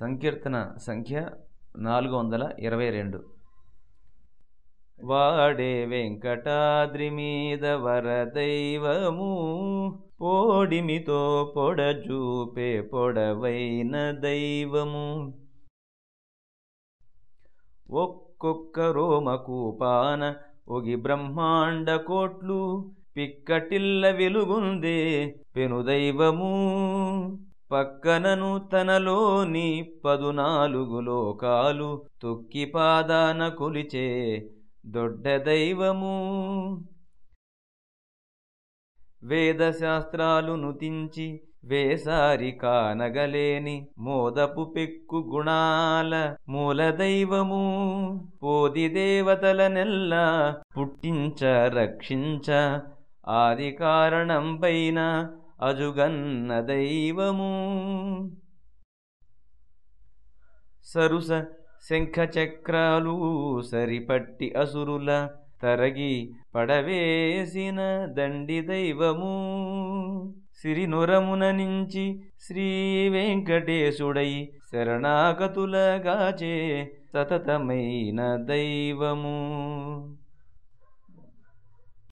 సంకీర్తన సంఖ్య నాలుగు వందల ఇరవై రెండు. వాడే వెంకటాద్రి మీద వరదైవము పోడిమితో పొడజూపే పొడవైన దైవము. ఒక్కొక్క రోమకూపాన ఒగి బ్రహ్మాండ కోట్లు పిక్కటిల్ల వెలుగుందే పెనుదైవము. పక్కనను తనలోని పదునాలుగు లోకాలు తొక్కి పాదాన కొలిచే దొడ్డ దైవము. వేదశాస్త్రాలు నుతించి వేసారి కానగలేని మోదపు పెక్కు గుణాల మూల దైవము. పోది దేవతల నెల్ల పుట్టించ రక్షించ ఆది కారణం పైన అజుగన్న దైవము సరుస శంఖచక్రాలు సరిపట్టి అసురుల తరగి పడవేసిన దండి దైవము సిరినురమున నుంచి శ్రీ వెంకటేశుడై శరణాగతులగాచే సతతమైన దైవము.